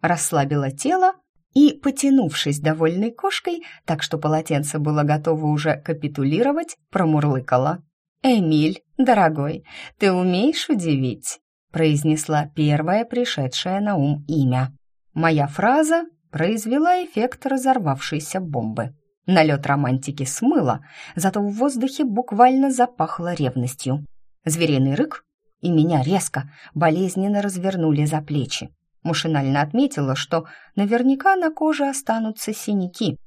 A: Расслабила тело и, потянувшись довольной кошкой, так что полотенце было готово уже капитулировать, промурлыкала. «Эмиль, дорогой, ты умеешь удивить?» произнесла первое пришедшее на ум имя. Моя фраза произвела эффект разорвавшейся бомбы. Налет романтики смыло, зато в воздухе буквально запахло ревностью. Звериный рык, и меня резко, болезненно развернули за плечи. Машинально отметила, что наверняка на коже останутся синяки.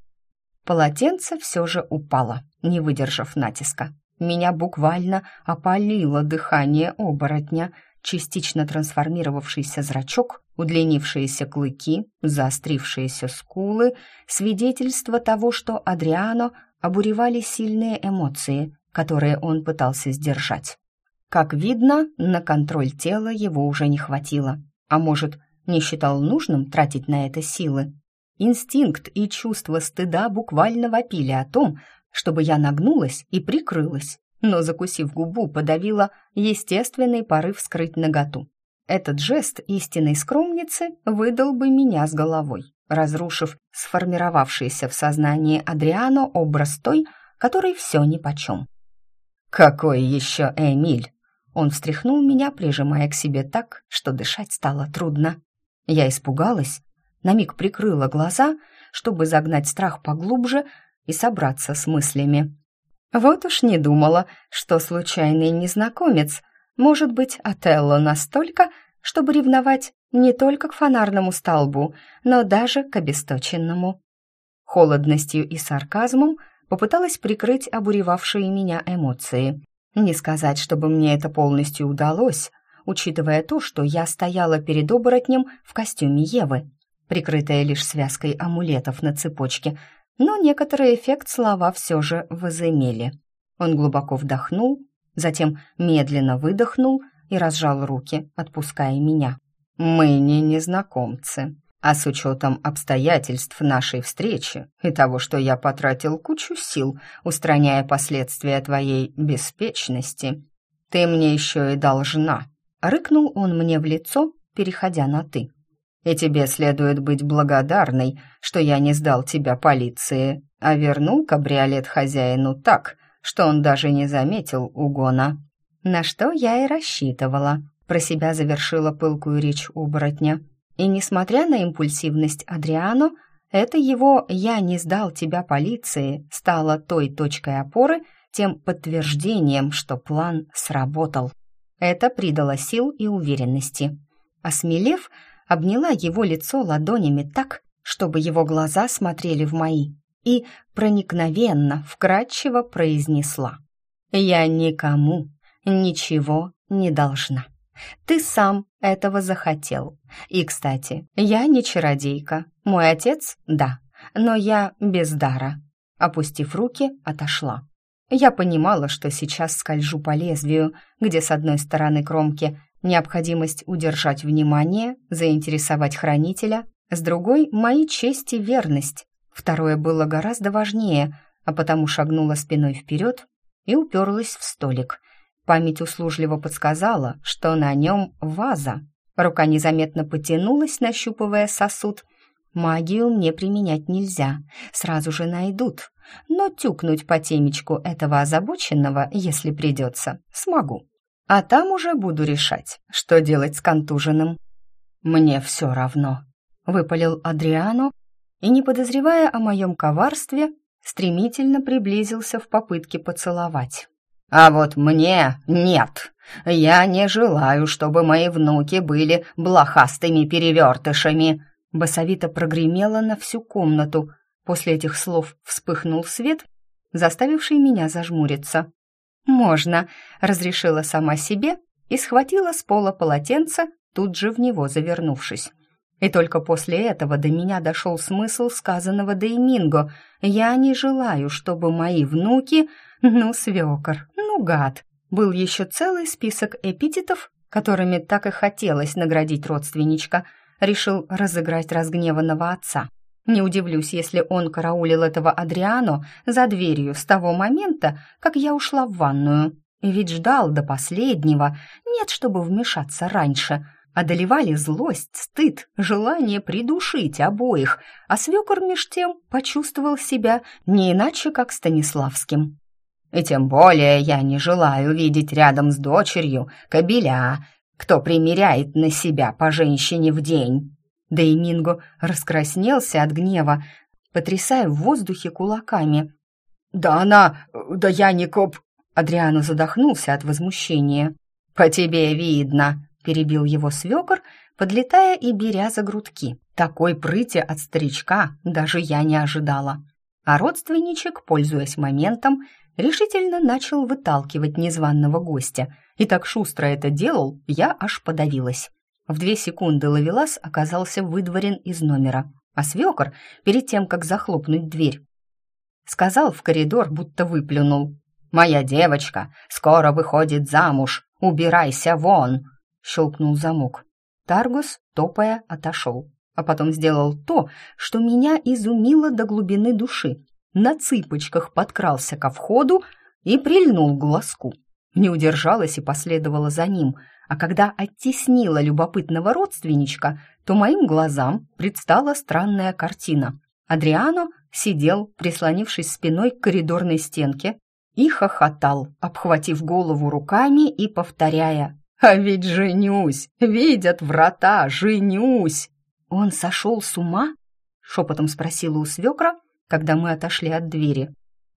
A: Полотенце все же упало, не выдержав натиска. Меня буквально опалило дыхание оборотня, частично трансформировавшийся зрачок, удлинившиеся клыки, заострившиеся скулы, свидетельство того, что Адриано обуревали сильные эмоции, которые он пытался сдержать. Как видно, на контроль тела его уже не хватило, а может, не считал нужным тратить на это силы. Инстинкт и чувство стыда буквально вопили о том, чтобы я нагнулась и прикрылась, но, закусив губу, подавила естественный порыв скрыть наготу. Этот жест истинной скромницы выдал бы меня с головой, разрушив сформировавшийся в сознании Адриано образ той, которой все нипочем. «Какой еще Эмиль?» Он встряхнул меня, прижимая к себе так, что дышать стало трудно. Я испугалась, на миг прикрыла глаза, чтобы загнать страх поглубже и собраться с мыслями. Вот уж не думала, что случайный незнакомец может быть Отелло настолько, чтобы ревновать не только к фонарному столбу, но даже к обесточенному. Холодностью и сарказмом попыталась прикрыть обуревавшие меня эмоции. Не сказать, чтобы мне это полностью удалось, учитывая то, что я стояла перед оборотнем в костюме Евы, прикрытая лишь связкой амулетов на цепочке — но некоторый эффект слова все же возымели. Он глубоко вдохнул, затем медленно выдохнул и разжал руки, отпуская меня. «Мы не незнакомцы, а с учетом обстоятельств нашей встречи и того, что я потратил кучу сил, устраняя последствия твоей беспечности, ты мне еще и должна», — рыкнул он мне в лицо, переходя на «ты» и тебе следует быть благодарной, что я не сдал тебя полиции, а вернул кабриолет хозяину так, что он даже не заметил угона». На что я и рассчитывала. Про себя завершила пылкую речь оборотня. И несмотря на импульсивность Адриано, это его «я не сдал тебя полиции» стало той точкой опоры, тем подтверждением, что план сработал. Это придало сил и уверенности. Осмелев, обняла его лицо ладонями так, чтобы его глаза смотрели в мои, и проникновенно, вкратчиво произнесла. «Я никому ничего не должна. Ты сам этого захотел. И, кстати, я не чародейка. Мой отец — да, но я без дара». Опустив руки, отошла. Я понимала, что сейчас скольжу по лезвию, где с одной стороны кромки необходимость удержать внимание, заинтересовать хранителя, с другой — мои честь и верность. Второе было гораздо важнее, а потому шагнула спиной вперед и уперлась в столик. Память услужливо подсказала, что на нем ваза. Рука незаметно потянулась, нащупывая сосуд. Магию мне применять нельзя, сразу же найдут. Но тюкнуть по темечку этого озабоченного, если придется, смогу. А там уже буду решать, что делать с контуженным. «Мне все равно», — выпалил Адриано, и, не подозревая о моем коварстве, стремительно приблизился в попытке поцеловать. «А вот мне нет. Я не желаю, чтобы мои внуки были блохастыми перевертышами», басовито прогремело на всю комнату. После этих слов вспыхнул свет, заставивший меня зажмуриться. «Можно», — разрешила сама себе и схватила с пола полотенце, тут же в него завернувшись. И только после этого до меня дошел смысл сказанного Дейминго. «Я не желаю, чтобы мои внуки...» «Ну, свекор, ну, гад!» Был еще целый список эпитетов, которыми так и хотелось наградить родственничка. Решил разыграть разгневанного отца. Не удивлюсь, если он караулил этого Адриано за дверью с того момента, как я ушла в ванную. Ведь ждал до последнего, нет, чтобы вмешаться раньше. Одолевали злость, стыд, желание придушить обоих, а свекор меж тем почувствовал себя не иначе, как Станиславским. И тем более я не желаю видеть рядом с дочерью кобеля, кто примеряет на себя по женщине в день. Да и Минго раскраснелся от гнева, потрясая в воздухе кулаками. «Да она... да я не коп...» Адриано задохнулся от возмущения. «По тебе видно», — перебил его свекор, подлетая и беря за грудки. Такой прыти от старичка даже я не ожидала. А родственничек, пользуясь моментом, решительно начал выталкивать незваного гостя. И так шустро это делал, я аж подавилась. В две секунды Лавелас оказался выдворен из номера, а свекор, перед тем, как захлопнуть дверь, сказал в коридор, будто выплюнул. «Моя девочка скоро выходит замуж, убирайся вон!» Щелкнул замок. Таргус, топая, отошел, а потом сделал то, что меня изумило до глубины души. На цыпочках подкрался ко входу и прильнул к глазку. Не удержалась и последовала за ним — а когда оттеснила любопытного родственничка, то моим глазам предстала странная картина. Адриано сидел, прислонившись спиной к коридорной стенке, и хохотал, обхватив голову руками и повторяя «А ведь женюсь! Видят врата, женюсь!» «Он сошел с ума?» — шепотом спросила у свекра, когда мы отошли от двери.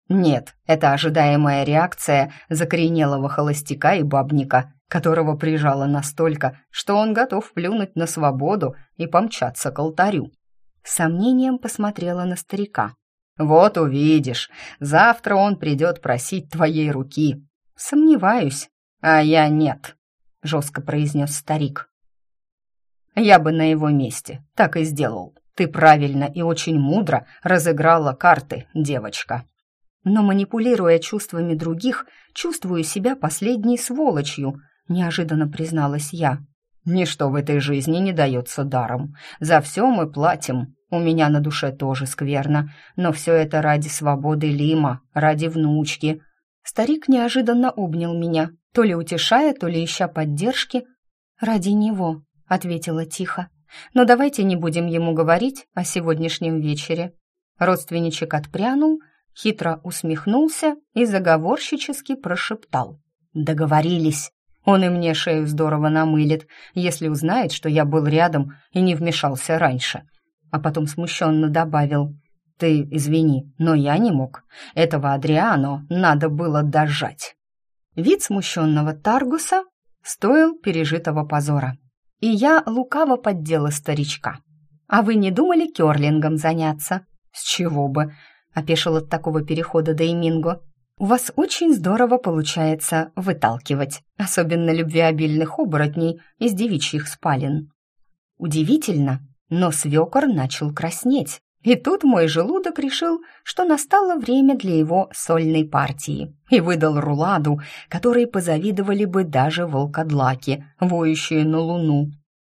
A: «Нет, это ожидаемая реакция закоренелого холостяка и бабника», которого прижало настолько, что он готов плюнуть на свободу и помчаться к алтарю. С сомнением посмотрела на старика. «Вот увидишь, завтра он придет просить твоей руки». «Сомневаюсь, а я нет», — жестко произнес старик. «Я бы на его месте так и сделал. Ты правильно и очень мудро разыграла карты, девочка» но манипулируя чувствами других, чувствую себя последней сволочью, неожиданно призналась я. «Ничто в этой жизни не дается даром. За все мы платим. У меня на душе тоже скверно, но все это ради свободы Лима, ради внучки». Старик неожиданно обнял меня, то ли утешая, то ли ища поддержки. «Ради него», — ответила тихо. «Но давайте не будем ему говорить о сегодняшнем вечере». Родственничек отпрянул, хитро усмехнулся и заговорщически прошептал. «Договорились». Он и мне шею здорово намылит, если узнает, что я был рядом и не вмешался раньше. А потом смущенно добавил, «Ты извини, но я не мог. Этого Адриано надо было дожать». Вид смущенного Таргуса стоил пережитого позора. И я лукаво поддела старичка. «А вы не думали керлингом заняться?» «С чего бы?» — опешил от такого перехода Дейминго. «У вас очень здорово получается выталкивать, особенно любвеобильных оборотней из девичьих спален». Удивительно, но свекор начал краснеть. И тут мой желудок решил, что настало время для его сольной партии, и выдал руладу, которой позавидовали бы даже волкодлаки, воющие на луну.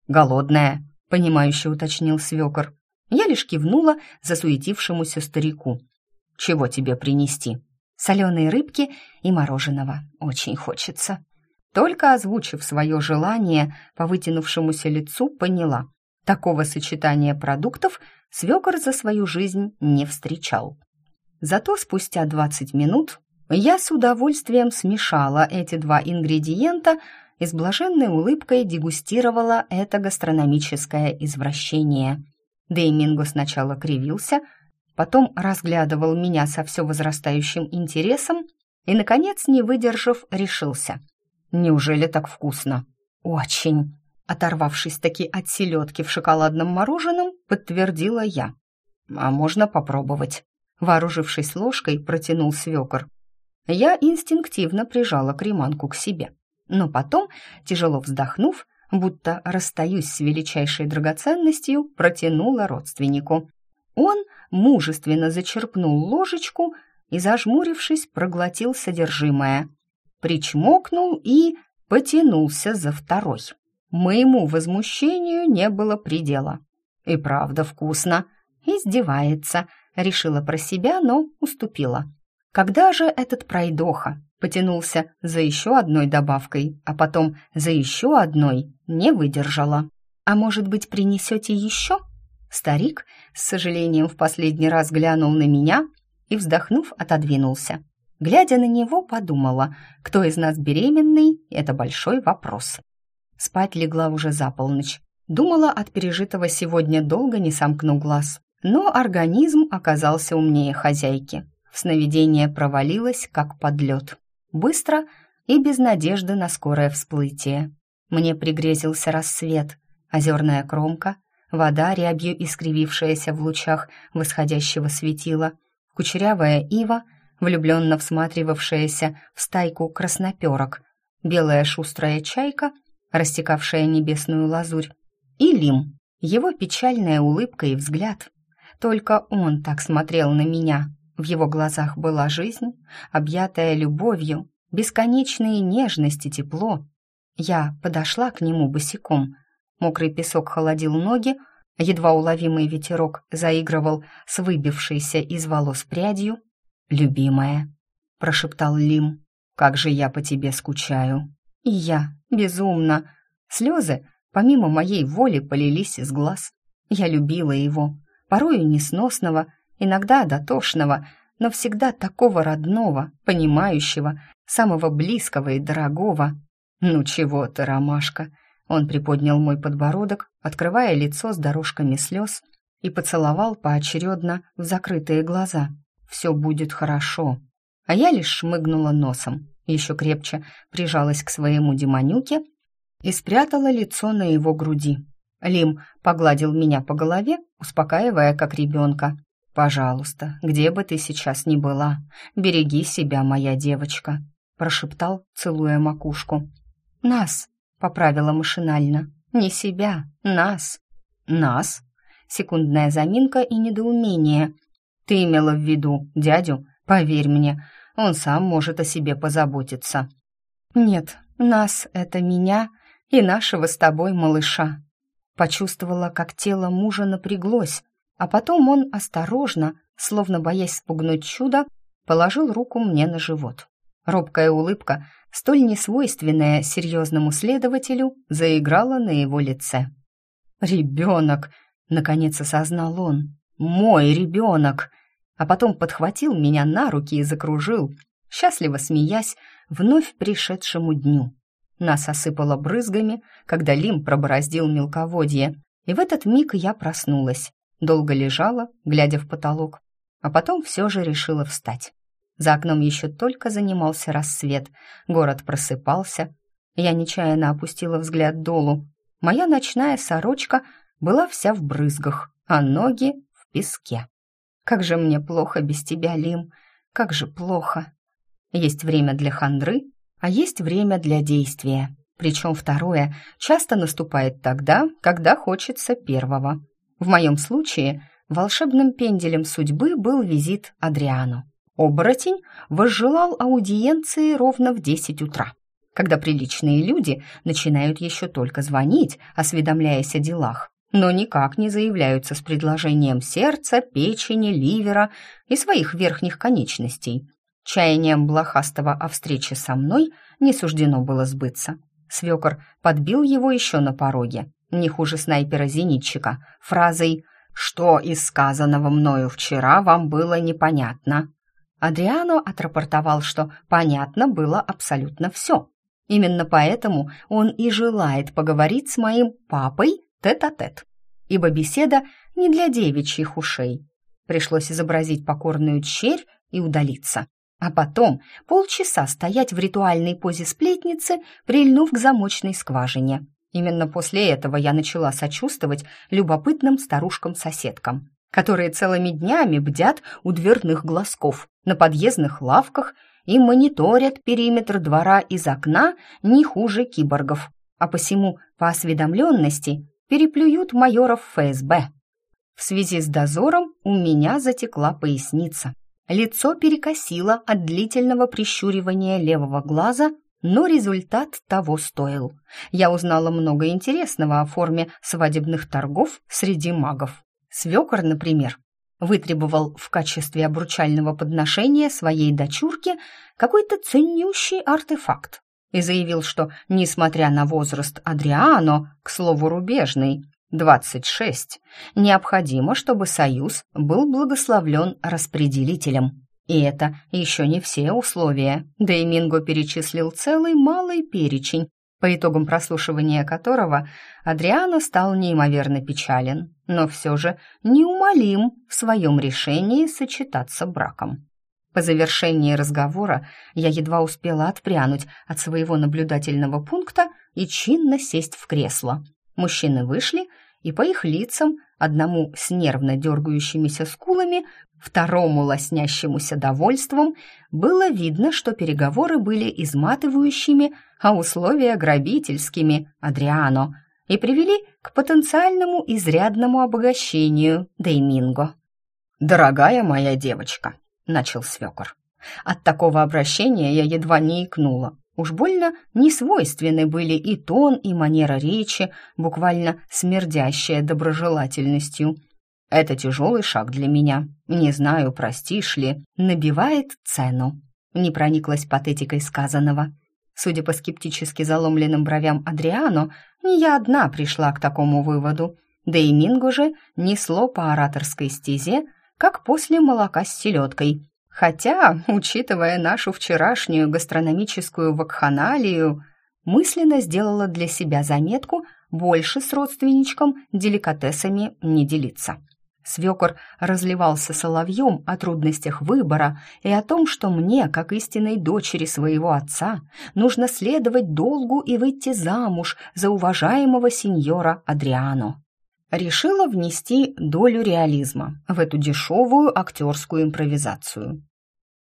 A: «Голодная», — понимающе уточнил свекор. Я лишь кивнула засуетившемуся старику. «Чего тебе принести?» «Соленые рыбки и мороженого. Очень хочется». Только озвучив свое желание по вытянувшемуся лицу, поняла. Такого сочетания продуктов свекор за свою жизнь не встречал. Зато спустя 20 минут я с удовольствием смешала эти два ингредиента и с блаженной улыбкой дегустировала это гастрономическое извращение. Дейминго сначала кривился, потом разглядывал меня со все возрастающим интересом и, наконец, не выдержав, решился. «Неужели так вкусно?» «Очень!» Оторвавшись таки от селедки в шоколадном мороженом, подтвердила я. «А можно попробовать?» Вооружившись ложкой, протянул свекор. Я инстинктивно прижала креманку к себе. Но потом, тяжело вздохнув, будто расстаюсь с величайшей драгоценностью, протянула родственнику. Он мужественно зачерпнул ложечку и, зажмурившись, проглотил содержимое. Причмокнул и потянулся за второй. Моему возмущению не было предела. И правда вкусно. Издевается, решила про себя, но уступила. Когда же этот пройдоха потянулся за еще одной добавкой, а потом за еще одной, не выдержала. «А может быть, принесете еще?» Старик с сожалением в последний раз глянул на меня и, вздохнув, отодвинулся. Глядя на него, подумала, кто из нас беременный – это большой вопрос. Спать легла уже за полночь. Думала, от пережитого сегодня долго не сомкну глаз. Но организм оказался умнее хозяйки. В сновидение провалилось, как под лед. Быстро и без надежды на скорое всплытие. Мне пригрезился рассвет, озерная кромка, вода, рябью искривившаяся в лучах восходящего светила, кучерявая ива, влюбленно всматривавшаяся в стайку красноперок, белая шустрая чайка — растекавшая небесную лазурь, и Лим, его печальная улыбка и взгляд. Только он так смотрел на меня. В его глазах была жизнь, объятая любовью, бесконечные нежность и тепло. Я подошла к нему босиком. Мокрый песок холодил ноги, едва уловимый ветерок заигрывал с выбившейся из волос прядью. «Любимая», — прошептал Лим, — «как же я по тебе скучаю». И я, безумно. Слезы, помимо моей воли, полились из глаз. Я любила его, порою несносного, иногда дотошного, но всегда такого родного, понимающего, самого близкого и дорогого. «Ну чего ты, ромашка?» Он приподнял мой подбородок, открывая лицо с дорожками слез, и поцеловал поочередно в закрытые глаза. «Все будет хорошо». А я лишь шмыгнула носом еще крепче прижалась к своему демонюке и спрятала лицо на его груди. Лим погладил меня по голове, успокаивая как ребенка. «Пожалуйста, где бы ты сейчас ни была, береги себя, моя девочка», прошептал, целуя макушку. «Нас», — поправила машинально, — «не себя, нас». «Нас?» Секундная заминка и недоумение. «Ты имела в виду дядю? Поверь мне, он сам может о себе позаботиться. Нет, нас — это меня и нашего с тобой малыша. Почувствовала, как тело мужа напряглось, а потом он осторожно, словно боясь спугнуть чудо, положил руку мне на живот. Робкая улыбка, столь несвойственная серьезному следователю, заиграла на его лице. «Ребенок!» — наконец осознал он. «Мой ребенок!» а потом подхватил меня на руки и закружил, счастливо смеясь вновь пришедшему дню. Нас осыпало брызгами, когда Лим пробороздил мелководье, и в этот миг я проснулась, долго лежала, глядя в потолок, а потом все же решила встать. За окном еще только занимался рассвет, город просыпался, Я нечаянно опустила взгляд долу. Моя ночная сорочка была вся в брызгах, а ноги в песке. Как же мне плохо без тебя, Лим, как же плохо. Есть время для хандры, а есть время для действия. Причем второе часто наступает тогда, когда хочется первого. В моем случае волшебным пенделем судьбы был визит Адриану. Оборотень возжелал аудиенции ровно в 10 утра, когда приличные люди начинают еще только звонить, осведомляясь о делах, но никак не заявляются с предложением сердца, печени, ливера и своих верхних конечностей. Чаянием блохастого о встрече со мной не суждено было сбыться. Свекор подбил его еще на пороге, не хуже снайпера-зенитчика, фразой «Что из сказанного мною вчера вам было непонятно?» Адриано отрапортовал, что понятно было абсолютно все. Именно поэтому он и желает поговорить с моим папой тет-а-тет, -тет, ибо беседа не для девичьих ушей. Пришлось изобразить покорную черь и удалиться а потом полчаса стоять в ритуальной позе сплетницы, прильнув к замочной скважине. Именно после этого я начала сочувствовать любопытным старушкам-соседкам, которые целыми днями бдят у дверных глазков, на подъездных лавках и мониторят периметр двора из окна не хуже киборгов, а посему, по осведомленности, переплюют майоров ФСБ. В связи с дозором у меня затекла поясница. Лицо перекосило от длительного прищуривания левого глаза, но результат того стоил. Я узнала много интересного о форме свадебных торгов среди магов. Свекор, например, вытребовал в качестве обручального подношения своей дочурке какой-то ценнющий артефакт и заявил, что, несмотря на возраст Адриано, к слову, рубежный, 26. Необходимо, чтобы союз был благословлен распределителем. И это еще не все условия. Дейминго перечислил целый малый перечень, по итогам прослушивания которого Адриано стал неимоверно печален, но все же неумолим в своем решении сочетаться браком. По завершении разговора я едва успела отпрянуть от своего наблюдательного пункта и чинно сесть в кресло. Мужчины вышли, и по их лицам, одному с нервно дергающимися скулами, второму лоснящемуся довольством, было видно, что переговоры были изматывающими, а условия грабительскими Адриано и привели к потенциальному изрядному обогащению Дейминго. «Дорогая моя девочка», — начал свекор. От такого обращения я едва не икнула. Уж больно несвойственны были и тон, и манера речи, буквально смердящая доброжелательностью. Это тяжелый шаг для меня. Не знаю, простишь ли, набивает цену. Не прониклась патетикой сказанного. Судя по скептически заломленным бровям Адриано, не я одна пришла к такому выводу. Да и Мингу же несло по ораторской стезе, как после молока с селедкой, Хотя, учитывая нашу вчерашнюю гастрономическую вакханалию, мысленно сделала для себя заметку больше с родственничком деликатесами не делиться. Свекор разливался соловьем о трудностях выбора и о том, что мне, как истинной дочери своего отца, нужно следовать долгу и выйти замуж за уважаемого сеньора Адриано. Решила внести долю реализма в эту дешевую актерскую импровизацию.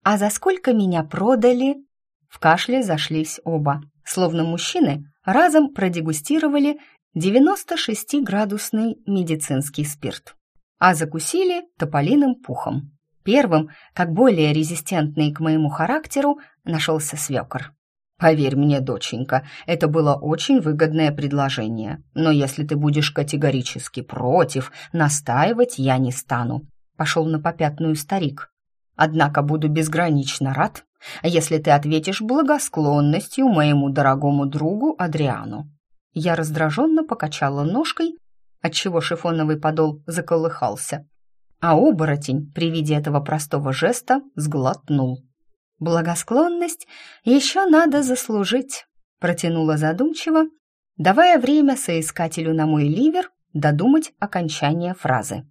A: «А за сколько меня продали?» В кашле зашлись оба, словно мужчины разом продегустировали 96-градусный медицинский спирт, а закусили тополиным пухом. Первым, как более резистентный к моему характеру, нашелся свекор. «Поверь мне, доченька, это было очень выгодное предложение, но если ты будешь категорически против, настаивать я не стану», — пошел на попятную старик. Однако буду безгранично рад, если ты ответишь благосклонностью моему дорогому другу Адриану». Я раздраженно покачала ножкой, отчего шифоновый подол заколыхался, а оборотень при виде этого простого жеста сглотнул. «Благосклонность еще надо заслужить», — протянула задумчиво, давая время соискателю на мой ливер додумать окончание фразы.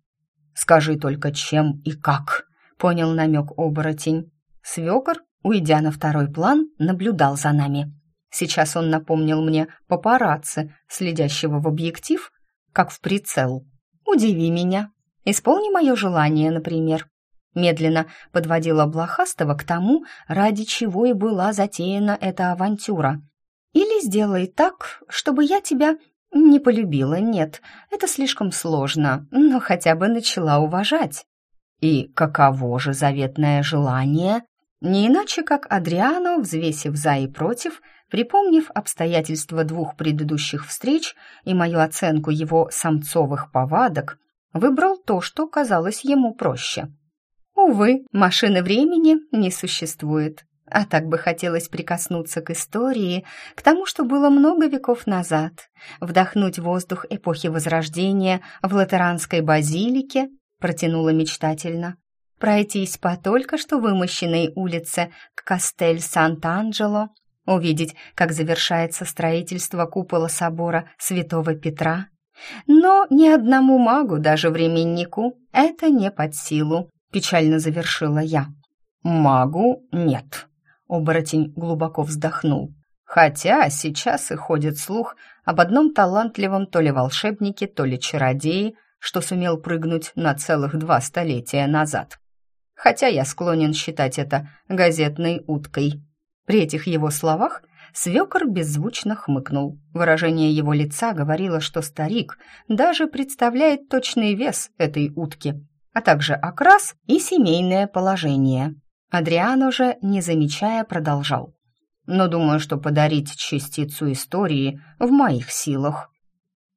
A: «Скажи только, чем и как», понял намек оборотень. Свекор, уйдя на второй план, наблюдал за нами. Сейчас он напомнил мне папарацци, следящего в объектив, как в прицел. «Удиви меня. Исполни мое желание, например». Медленно подводила Блохастова к тому, ради чего и была затеяна эта авантюра. «Или сделай так, чтобы я тебя не полюбила, нет, это слишком сложно, но хотя бы начала уважать». И каково же заветное желание? Не иначе, как Адриано, взвесив за и против, припомнив обстоятельства двух предыдущих встреч и мою оценку его самцовых повадок, выбрал то, что казалось ему проще. Увы, машины времени не существует. А так бы хотелось прикоснуться к истории, к тому, что было много веков назад, вдохнуть воздух эпохи Возрождения в Латеранской базилике, протянула мечтательно пройтись по только что вымощенной улице к Кастель Сант-Анджело, увидеть, как завершается строительство купола собора Святого Петра. Но ни одному магу, даже временнику, это не под силу, печально завершила я. Магу нет. Оборотень глубоко вздохнул. Хотя сейчас и ходит слух об одном талантливом то ли волшебнике, то ли чародее, что сумел прыгнуть на целых два столетия назад хотя я склонен считать это газетной уткой. При этих его словах свекор беззвучно хмыкнул. Выражение его лица говорило, что старик даже представляет точный вес этой утки, а также окрас и семейное положение. Адриан уже, не замечая, продолжал. «Но думаю, что подарить частицу истории в моих силах».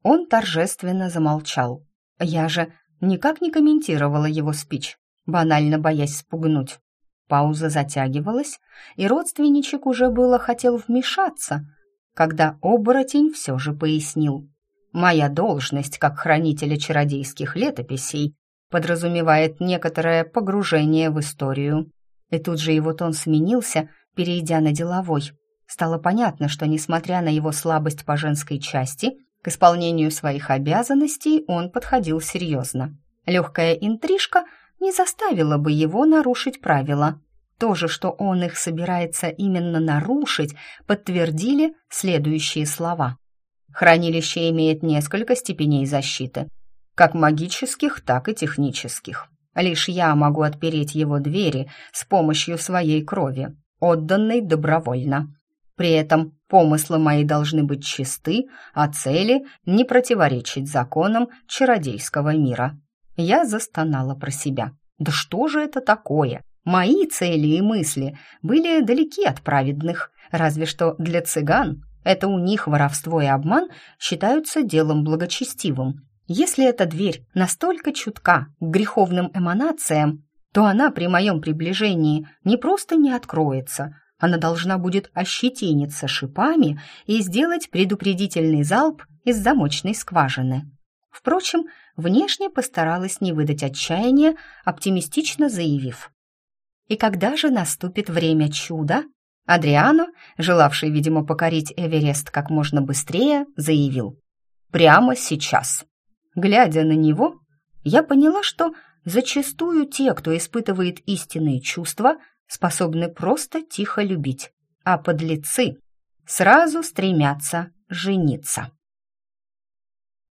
A: Он торжественно замолчал. Я же никак не комментировала его спич банально боясь спугнуть. Пауза затягивалась, и родственничек уже было хотел вмешаться, когда оборотень все же пояснил. «Моя должность как хранителя чародейских летописей подразумевает некоторое погружение в историю». И тут же его тон сменился, перейдя на деловой. Стало понятно, что, несмотря на его слабость по женской части, к исполнению своих обязанностей он подходил серьезно. Легкая интрижка не заставило бы его нарушить правила. То же, что он их собирается именно нарушить, подтвердили следующие слова. Хранилище имеет несколько степеней защиты, как магических, так и технических. Лишь я могу отпереть его двери с помощью своей крови, отданной добровольно. При этом помыслы мои должны быть чисты, а цели не противоречить законам чародейского мира. Я застонала про себя. Да что же это такое? Мои цели и мысли были далеки от праведных, разве что для цыган это у них воровство и обман считаются делом благочестивым. Если эта дверь настолько чутка к греховным эманациям, то она при моем приближении не просто не откроется, она должна будет ощетиниться шипами и сделать предупредительный залп из замочной скважины. Впрочем, внешне постаралась не выдать отчаяния, оптимистично заявив. И когда же наступит время чуда? Адриано, желавший, видимо, покорить Эверест как можно быстрее, заявил. Прямо сейчас. Глядя на него, я поняла, что зачастую те, кто испытывает истинные чувства, способны просто тихо любить, а подлецы сразу стремятся жениться.